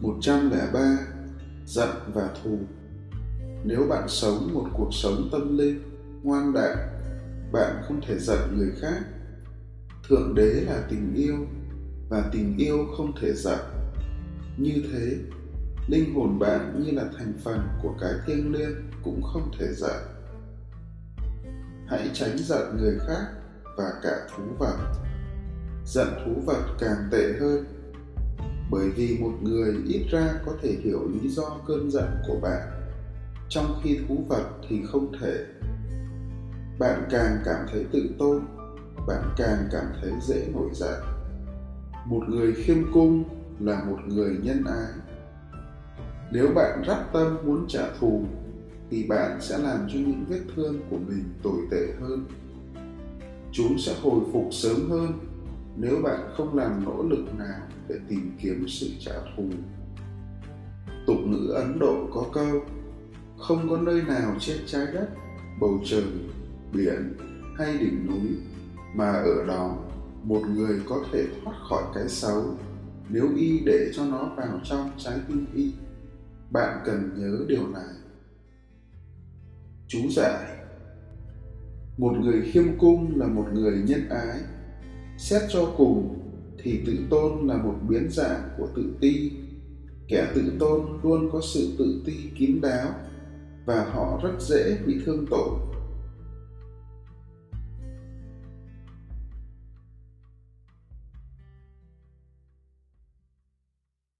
103 Giận và thù Nếu bạn sống một cuộc sống tâm linh, ngoan đạo, bạn không thể giận người khác. Thượng đế là tình yêu và tình yêu không thể giận. Như thế, linh hồn bạn như là thành phần của cái thiêng liêng cũng không thể giận. Hãy tránh giận người khác và cả thú vật. Giận thú vật càng tệ hơn bởi vì một người ít ra có thể hiểu lý do cơn giận của bạn, trong khi thú vật thì không thể. Bạn càng cảm thấy tự tôn, bạn càng cảm thấy dễ nổi giận. Một người khiêm cung là một người nhân ái. Nếu bạn rắp tâm muốn trả thù, thì bạn sẽ làm cho những vết thương của mình tồi tệ hơn. Chúng sẽ hồi phục sớm hơn nếu bạn không làm nỗ lực nào để tìm kiếm sự trả thù, tục ngữ ấn độ có câu, không có nơi nào trên trái đất, bầu trời, biển hay đỉnh núi, mà ở đó một người có thể thoát khỏi cái xấu. Nếu y để cho nó vào trong trái tim y, bạn cần nhớ điều này. Chú giải, một người khiêm cung là một người nhân ái xét cho cùng thì tự tôn là một biến dạng của tự ti. Kẻ tự tôn luôn có sự tự ti kín đáo và họ rất dễ bị thương tổn.